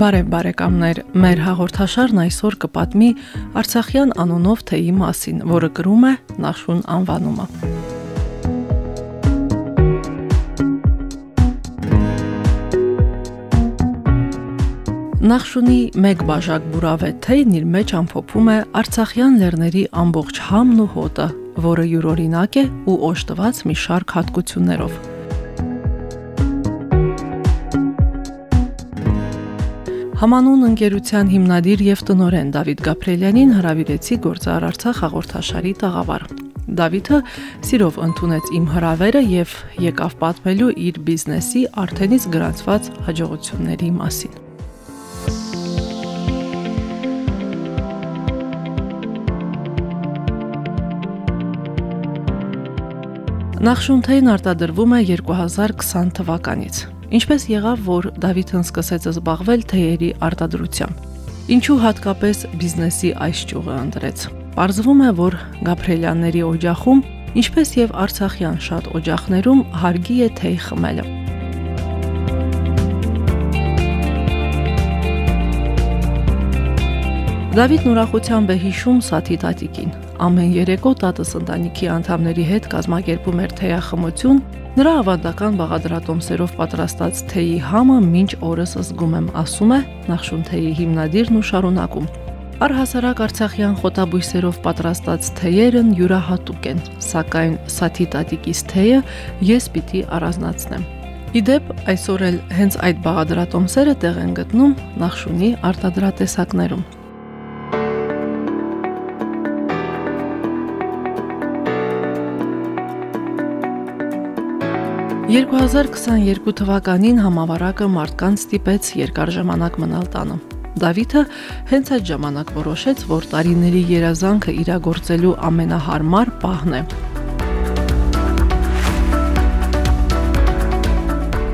Բարև բարեկամներ, մեր հաղորդաշարն այսօր կպատմի Արցախյան անունով թեյի մասին, որը կրում է Նախշուն անվանումը։ Նախշունի մեկ բաժակ բուրավետ թեյն իր մեջ ամփոփում է Արցախյան լեռների ամբողջ համն ու հոտը, որը յուրօրինակ է ու օժտված մի շարք հատկություններով։ Համանուն ընկերության հիմնադիր եւ տնորեն Դավիթ Գաբրելյանին հրավիրեցի գործար Արցախ հաղորդաշարի տաղավար։ Դավիթը սիրով ընդունեց իմ հրավերը եւ եկավ պատմելու իր բիզնեսի արդենից գրանցված հաջողությունների մասին։ Նախշունթեին արտադրվում է 2020 թվականից։ Ինչպես եղավ, որ Դավիթն սկսեց զբաղվել թեյերի արտադրությամբ։ Ինչու հատկապես բիզնեսի այս ճյուղը ընտրեց։ Պարզվում է, որ Գաբրելյանների օջախում, ինչպես եւ Արցախյան շատ օջախներում հարգի է թեյ խմելը։ Դավիթն ուրախությամբ է հիշում Սաթի տատիկին։ Ամեն երեկո տատս ընտանիքի անդամների հետ կազմակերպում էր թեյախմություն, նրա ավանդական բաղադրատոմսերով պատրաստած թեյի համը մինչ օրս զգում եմ, ասում է Նախշուն թեյի հիմնադիրն ու շարունակում։ Առհասարակ Արցախյան խոտաբույսերով պատրաստած թեյերն յուրահատուկ են, սակայն Սաթի տատիկիս թեյը ես պիտի առանձնացնեմ։ Իդեպ այսօր էլ հենց այդ բաղադրատոմսերը տեղ են գտնում Նախշունի արտադրատեսակներում։ 2022 թվականին համավարակը մարդկանց ստիպեց երկար ժամանակ մնալ տանը։ Դավիթը հենց այդ ժամանակ որոշեց, որ տարիների երազանքը իրագործելու ամենահարմար պահն է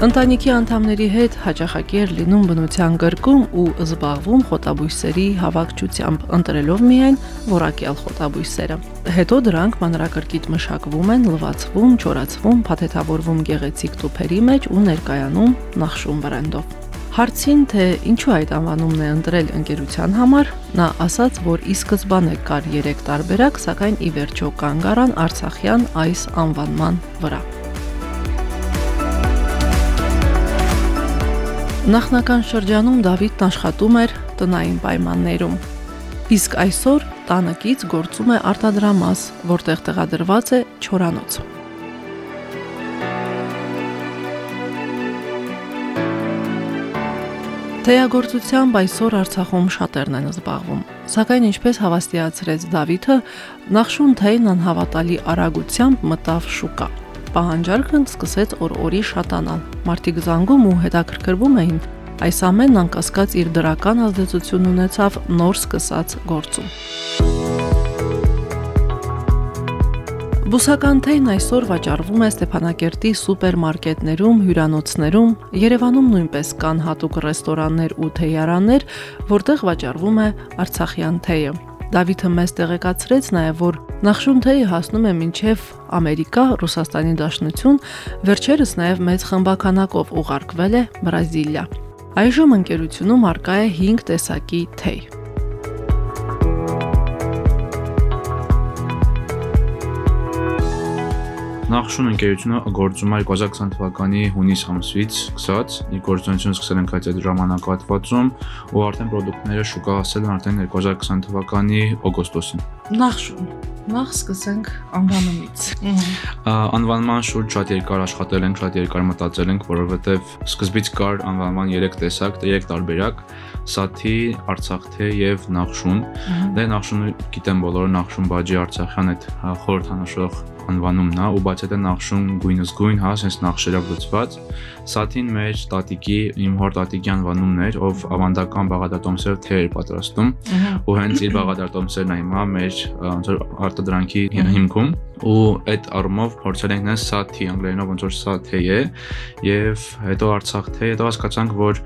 Ընտանիքի անդամների հետ հաճախակի էր լինում բնության գրկում ու զբաղվում խոտաբույսերի հավաքչությամբ, ընտրելով միայն որակյալ խոտաբույսերը։ Հետո դրանք մանրակրկիտ մշակվում են, լվացվում, չորացվում, փաթեթավորվում գեղեցիկ տուփերի մեջ ու ներկայանում նախշում բրենդով։ Հարցին թե ինչու այդ անվանումն է ընտրել ընկերության համար, նա ասաց, որ ի սկզբանե կար 3 տարբերակ, սակայն ի վերջո կանգ առան Արցախյան այս անվանման վրա։ Նախնական շրջանում Դավիթն աշխատում էր տնային պայմաններում։ Իսկ այսօր տանեկից գործում է արտադրամաս, որտեղ տեղադրված է չորանոց։ Թեյագործությամբ այսօր Արցախում շատերն են զբաղվում, սակայն ինչպես հավաստիացրեց Դավիթը, նախշուն թեյն անհավատալի արագությամբ մտավ շուկա պահանջարկն սկսեց օր-օրի շատանալ։ Մարդիկ զանգում ու հետաքրքրվում էին։ Այս ամենն անկասկած իր դրական ազդեցություն ունեցավ նոր սկսած գործում։ Բուսական թեյն այսօր վաճառվում է Ստեփանակերտի սուպերմարկետներում, հյուրանոցներում, Երևանում նույնպես կան հատուկ ռեստորաններ ու թեյարաններ, որտեղ վաճառվում է Արցախյան թեյը։ Դավիթը մեզ տեղեկացրեց նաև, որ Նախշունթեյը հասնում է մինչև Ամերիկա, Ռուսաստանի Դաշնություն, վերջերս նաև մեծ խմբականակով ուղարկվել է Բրազիլիա։ Այժմ ընկերությունում արկա է 5 տեսակի թեյ։ Նախշուն ընկերությունը գործում է 2020 թվականի հունիս ամսից սկսած։ Իր գործունեությունը սկսել ենք այդ ժամանակահատվածում ու արդեն ապրանքները շուկա հասել են արդեն 2020 թվականի օգոստոսին։ Նախշուն Նախ սկսենք անվանումից։ Անվանման շուրջ շատ երկար աշխատել ենք, շատ երկար մտածել ենք, որովհետև սկզբից կար անվանման 3 տեսակ, 3 տարբերակ, Սաթի, Արցախթե եւ Նախշուն։ Դե Նախշունը գիտեմ բոլորը Նախշուն բաժի Արցախյան այդ խորհրդանշող անվանումն է ու բաց այդ Նախշուն գույնս գույն, հա, sense նախշերով լցված։ Սաթին մեր տատիկի, իմ հոր տատիկի անվանումն էր, ով ավանդական բաղադրատոմսերով թե էր պատրաստում ու հենց իր բաղադրատոմսերն է հիմա մեր ոնց որ արտադրանքի հիմքում ու այդ առումով փորձել ենք նես սաթի անգլերենով ոնց որ սաթե է եւ հետո արցախթե հետո հասկացանք որ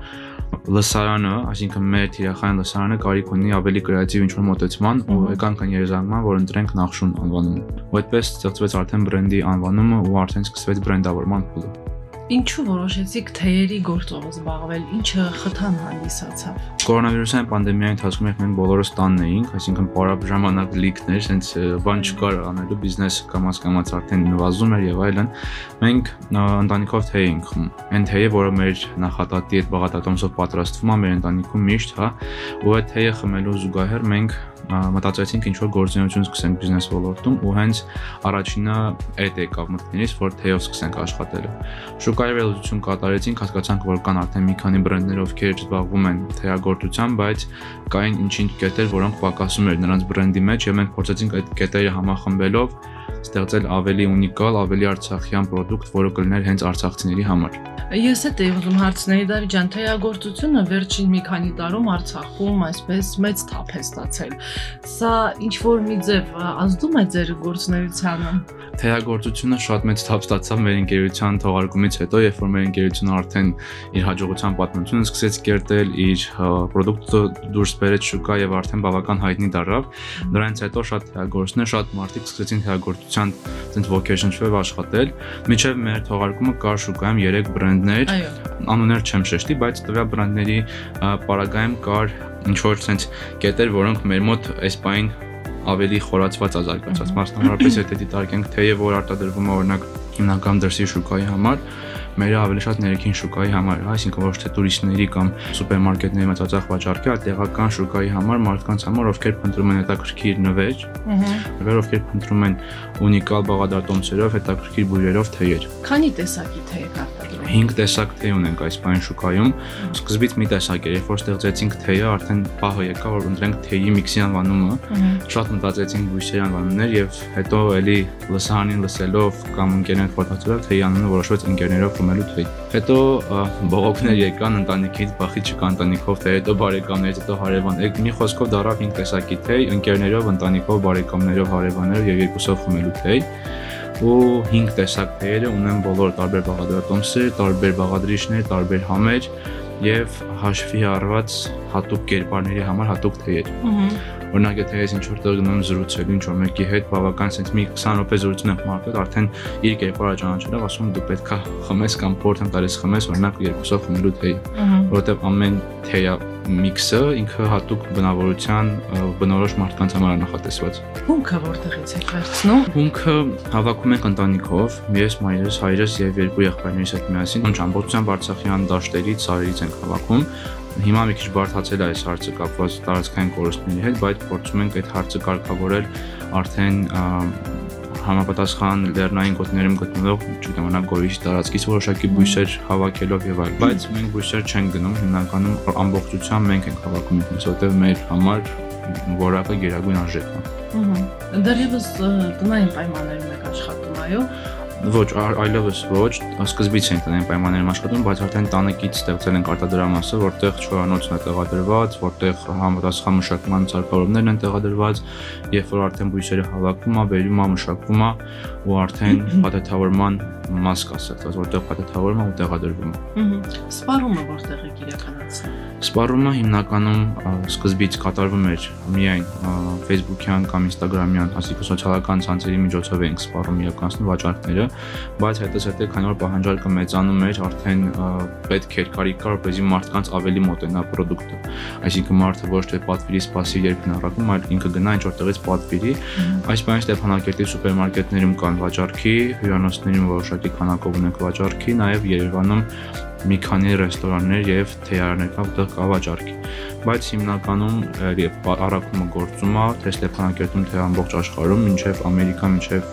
լսարանը, այսինքն մեր թիրախային լսարանը կարիք ունի ավելի կրեատիվ ինչ-որ մոտեցման ու եկանք այն երազանքման, որ ընտրենք նախշուն անվանումը։ Ու այդպես ստեղծվեց արդեն բրենդի անվանումը ու արդեն սկսվեց բրենդավորման փուլը։ Ինչու որոշեցիք թեյերի գործով զբաղվել, ինչը խթան հանդիսացավ։ Կորոնավիրուսային պանդեմիայի ընթացքում երբ մենք բոլորս տանն էինք, այսինքն պարապ ժամանակ լիքներ, sense բան չկար անելու բիզնես կամաց կամաց արդեն նվազում էր եւ այլն, մենք ընտանիքով թեյ էինք խմում։ Այն թեյը, որը մեր նախատատի այդ բաղատատոմսով պատրաստվում է մեր ընտանիքում միշտ, հա, ու այդ թեյը խմելու զուգահեռ մենք մտածեցինք ինչ որ գործունեություն սկսենք բիզնես ոլորտում ու հենց առաջինը այդ եկավ մտքներից, որ թեյով սկսենք աշխատել։ Շուկայի վերլուծություն կատարեցինք, հասկացանք, որ կան արդեն մի քանի բրենդներ, ովքեր զբաղվում են թեյագործությամբ, բայց կային ինչ-ինչ կետեր, որոնք պակասում էր նրանց բրենդի մեջ եւ մենք փորձեցինք այդ կետերը համախմբելով ստեղծել ավելի ունիկալ, ավելի արցախյան ապրանք, որը կլիներ հենց արցախցիների համար։ Ես հետ եի ուզում հարցնել Դարի ջան, թեյագործությունը վերջին մի քանի տարում Արցախում այսպես մեծ թափ է ստացել։ Սա ինչ որ մի ձև ազդում է ձեր գործունեությանը։ Թեյագործությունը շատ մեծ թափ ստացավ մեր ընկերության թողարկումից հետո, երբ որ մեր ընկերությունը արդեն իր հաջողության պատմությունը սկսեց կերտել, իր ապրանքը դուրս բերեց շուկա եւ արդեն բավական հայտնի դառավ։ Դրանից հետո շատ թեյագործներ, շատ մարդիկ սկսեցին թեյագործության ցենց vocation-ով աշխատել։ Միջև մեր թողարկումը կար շուկայում 3 բրենդներ։ Անուններ չեմ շեշտի, բայց տվյալ բրենդների պարագայում կար ինչ որ ցենց կետեր, որոնք մեր մոտ այս պայն ավելի խորացված ազարգացած։ Մասնավորապես եթե դիտարկենք թեյը, որ արտադրվում է օրինակ հիմնական դրսի շուկայի համար, մերը ավելի շատ ներքին շուկայի համար, այսինքն ոչ թե տուրիստների կամ սուպերմարկետների մեծածախ վաճառքի, այլ տեղական շուկայի համար մարդկանց համար, ովքեր փնտրում են հետաքրքիր նվեր, նվեր, ովքեր փնտրում են ունիկալ բաղադրատոմսերով, հետաքրքիր բույրերով թեյեր։ Քանի տեսակի թեյ եք արտադրում։ 5 տեսակ թեյ ունենք այս բան շուկայում։ Սկզբից մի տեսակ էր, երբ որ ստեղծեցինք թեյը, արդեն պահը եկա, որ ընտրենք թեյի միքսի անվանումը։ Շատ մտածեցինք բույսերի անվանումներ եւ հետո էլի լսանին լսելով կամ ընկերներ ֆոտոացելով թեյի անունը որոշվեց ընկերներով խմելու թեյ։ Հետո բողոքներ եկան ընտանիքից, բախի չկա ընտանիքով թեյ, հետո բարեկամներից, հետո հարևան։ Այդ մի խոսքով դարավ 5 տեսակի թեյ, ընկերներով, ընտանիքով, բարեկամներով, հարևաններով եւ երկուսով խմելու թեյ ու 5 տեսակ թեյերը ունեն բոլոր տարբեր բաղադրատոմսեր, տարբեր բաղադրիչներ, տարբեր համեր եւ հաշվի առված հատուկ կերպարների համար հատուկ թեյեր։ Օրինակ եթե ես ինչ որտեղ գնում զրուցելու ինչ որ մեկի հետ, բավական sense մի 20 րոպե զրուցում եմ մարդու, արդեն իր կերպարը ճանաչելով ասում դու պետքա խմես կամ եմ տալիս խմես, օրինակ երկուսով խմելու թեյ, որովհետեւ ամեն թեյա միքսը ինքը հատուկ բնավորության բնորոշ մարդկանց համար է նախատեսված։ Հունքը որտեղից եք վերցնում։ Հունքը հավաքում ենք ընտանիքով, ես, մայրս, հայրս եւ երկու եղբայրներիս հետ միասին, ոնց ամբողջությամբ Արցախյան դաշտերից, սարերից ենք հավաքում Հիմա մի քիչ բարթացել է այս հարցը կապված տարածքային կորստների հետ, բայց փորձում ենք այդ հարցը կարգավորել արդեն համապատասխան լեռնային գոտիներում գտնվող, չգիտեմ, օրինակ Գորիսի տարածքից որոշակի բույսեր հավաքելով եւ այլն, բայց մենք բույսեր չենք գնում, հիմնականում ամբողջությամբ մենք ենք հավաքում ինքնս, որտեղ մեր համար որակը գերագույն արժեք է։ Ահա։ Դեռևս տնային պայմաններում եք աշխատում, այո։ Ոչ, այլևս ոչ, սկզբից են տնային պայմաններում աշխատում, բայց արդեն տանեկից ստեղծել ենք արտադրամասը, որտեղ չորանոցն է տեղադրված, որտեղ համապատասխան մշակման ցարկավորումներն են տեղադրված, երբ որ արդեն բույսերը հավաքում է, վերում է, մշակվում է ու արդեն փաթեթավորման մաս կա ստեղծված, որտեղ փաթեթավորում է ու տեղադրվում է։ Սպառումը որտեղ է իրականացնում։ Սպառումը հիմնականում սկզբից կատարվում էր միայն Facebook-յան կամ Instagram-յան, այսինքն սոցիալական ցանցերի միջոցով էինք սպառում իրականացնում վաճառքները, բայց հետո-հետո քանի որ պահանջարկը մեծանում էր, արդեն պետք էր կարիք կար, որպեսզի մարդկանց ավելի մոտենա ապրանքը։ Այսինքն մարդը ոչ թե պատվիրի սպասի երբ հնարակում, այլ ինքը գնա ինչ որտեղից պատվիրի։ Այս բանը Ստեփանակերտի սուպերմարկետներում կան վաճառքի, հյուրանոցներում որոշակի քանակով ունենք վաճառքի, նաև Երևանում մի քանի ռեստորաններ եւ թեյարաններ կա, որտեղ կա վաճառքի։ Բայց հիմնականում եւ առաքումը գործում է թե Ստեփանակերտում, թե ամբողջ աշխարհում, մինչեւ Ամերիկա, մինչեւ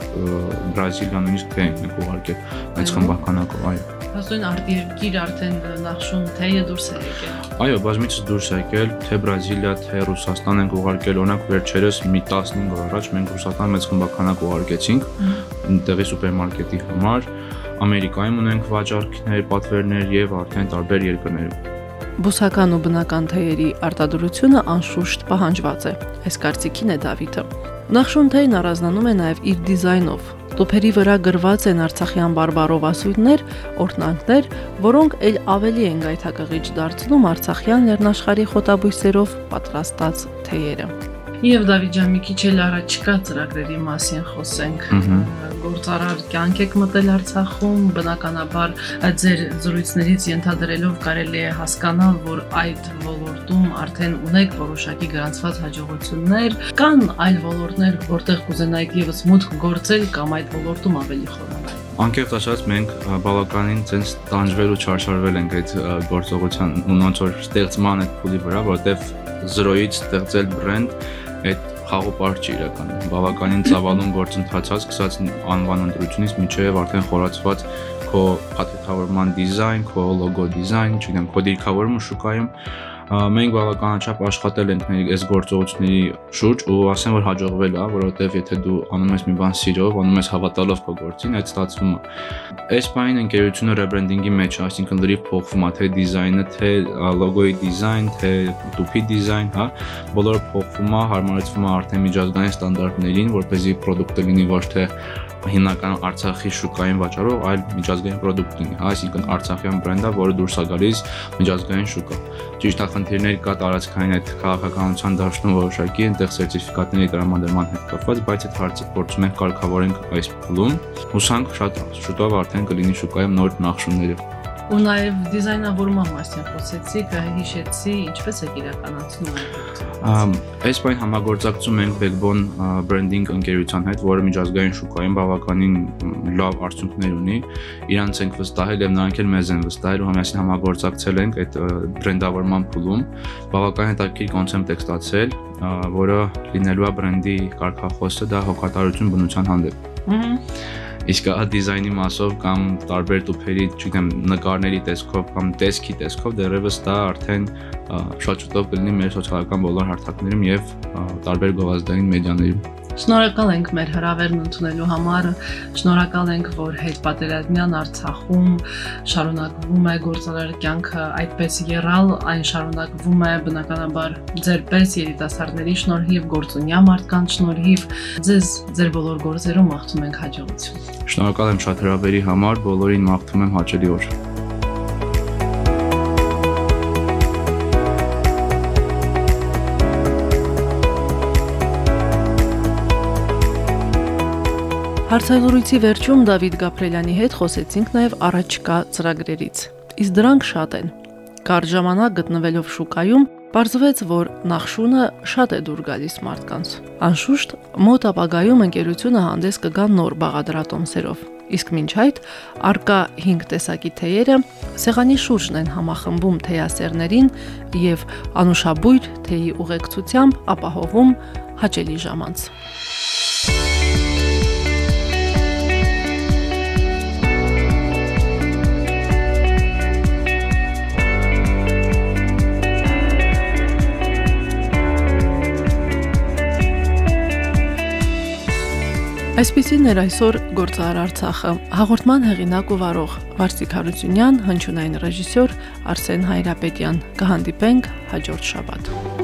Բրազիլիա նույնիսկ թե ենք ուղարկել այս խմբականակով, այո։ Հասուն արտերկիր արդեն նախշուն թեյը դուրս է եկել։ Այո, բազմիցս դուրս է եկել, թե Բրազիլիա, թե Ռուսաստան ենք ուղարկել, օրինակ վերջերս մի 15 օր առաջ մենք Ռուսաստան մեծ խմբականակ ուղարկեցինք այնտեղի սուպերմարկետի համար։ Ամերիկայում ունենք վաճառքներ, պատվերներ եւ արդեն տարբեր երկրներում։ Բուսական ու բնական թեյերի արտադրությունը անշուշտ պահանջված է։ Այս կարծիքին է Դավիթը։ Նախշուն թեյն առանձնանում է նաև իր դիզայնով, Տոփերի վրա գրված են Արցախյան բարբարով ասույթներ, օրնանքներ, որոնք ել ավելի են գայթակղիչ դարձնում Արցախյան լեռնաշխարհի խոտաբույսերով պատրաստած թեյերը։ Եվ Դավիթ ջան, մի քիչ էլ առաջկա ծրագրերի մասին խոսենք։ Գործարար կյանք եք մտել Արցախում, բնականաբար ձեր զրույցներից ենթադրելով կարելի է հասկանալ, որ այդ ոլորտում արդեն ունեք որոշակի գրանցված հաջողություններ, կան այլ ոլորտներ, որտեղ կուզենայիք եւս մուտք գործել կամ այդ ոլորտում ավելի խորանալ։ Անկեղծ ասած մենք բավականին ցենց տանջվել ու չարշարվել ենք այդ գործողության ու ոնց որ ստեղծման այդ փուլի վրա, որովհետև 0-ից ստեղծել բրենդ այդ խաղոպար չի իրականում։ Բավականին ծավալուն գործընթացած, սկսած անվան ընտրությունից մինչև արդեն խորացված քո փաթեթավորման դիզայն, քո լոգո դիզայն, չգիտեմ, քո դիրքավորումը շուկայում մենք բավականաչափ աշխատել ենք այս գործողությունների շուրջ ու ասեմ որ հաջողվել է, որովհետև եթե դու անում ես մի բան սիրով, անում ես հավատալով քո գործին, այդ ստացվում է։ Այս բանին ընկերությունը ռեբրենդինգի մեջ այսինքն լրիվ փոխվում է թե դիզայնը, թե լոգոյի դիզայն, թե տուփի դիզայն, հա, բոլորը փոխվում է, հարմարեցվում է արդեն միջազգային ստանդարտներին, որպեսզի ապրանքը լինի ոչ թե հիմնական Արցախի շուկային վաճառող, այլ միջազգային product լինի, հա, այսինքն Արցախյան բրենդը, որը դուրս է գալիս միջազգային շուկա։ Ճիշտ է, խնդիրներ կա տարածքային այդ քաղաքականության դաշնում որոշակի, այնտեղ սերտիֆիկատների տրամադրման հետ կապված, բայց այդ հարցը փորձում ենք կարգավորենք այս փուլում։ Հուսանք շատ շուտով արդեն կլինի շուկայում նոր նախշումները ու նաև դիզայնավորման մասին խոսեցիք, հիշեցի, ինչպես է իրականացնում այդ Այս բան համագործակցում ենք Backbone branding ընկերության հետ, որը միջազգային շուկայում բավականին լավ արդյունքներ ունի։ Իրանց ենք վստահել եւ նրանք էլ մեզ են վստահել ու համասին համագործակցել ենք այդ բրենդավորման փուլում։ Բավականին հետաքրքիր կոնցեպտ է ստացել, որը լինելու է բրենդի կարգախոսը, դա հոգատարություն բնության հանդեպ։ Ահա Իսկ ահա դիզայնի մասով կամ տարբեր տուփերի, չգիտեմ, նկարների տեսքով կամ տեսքի տեսքով դեռևս դա արդեն շատ շուտով կլինի մեր սոցիալական բոլոր հարթակներում եւ տարբեր գովազդային մեդիաներում։ Շնորհակալ ենք մեր հրավերն ընդունելու համար։ Շնորհակալ ենք, որ հետ պատերազմյան Արցախում շարունակվում է գործարար կյանքը այդպես եռալ, այն շարունակվում է բնականաբար ձեր պես երիտասարդների շնորհիվ, գործունյա մարդկանց շնորհիվ։ Ձեզ ձեր բոլոր գործերում մաղթում ենք հաջողություն։ Շնորհակալ եմ շատ հրավերի համար, բոլորին մաղթում եմ հաճելի օր։ Հարցազրույցի վերջում Դավիթ Գաբրելյանի հետ խոսեցինք նաև առաջկա ծրագրերից։ Իսկ դրանք շատ են։ Կար ժամանակ գտնվելով շուկայում, Պարզվեց, որ նախշունը շատ է դուր գալիս մարդկանց։ Անշուշտ մոտ ապագայում ընկերությունը հանդես կգա նոր բաղադրատոմսերով։ Իսկ մինչ այդ արկա 5 տեսակի թեյերը սեղանի շուրջն են համախմբում թեյասերներին եւ անուշաբույր թեյի ուղեկցությամբ ապահովում հաճելի ժամանց։ Այսպեսին էր այսօր գործար Արցախը։ Հաղորդման հեղինակ ու վարող Վարսիկ Հարությունյան, հնչյունային ռեժիսոր Արսեն Հայրապետյան։ Կհանդիպենք հաջորդ շաբաթ։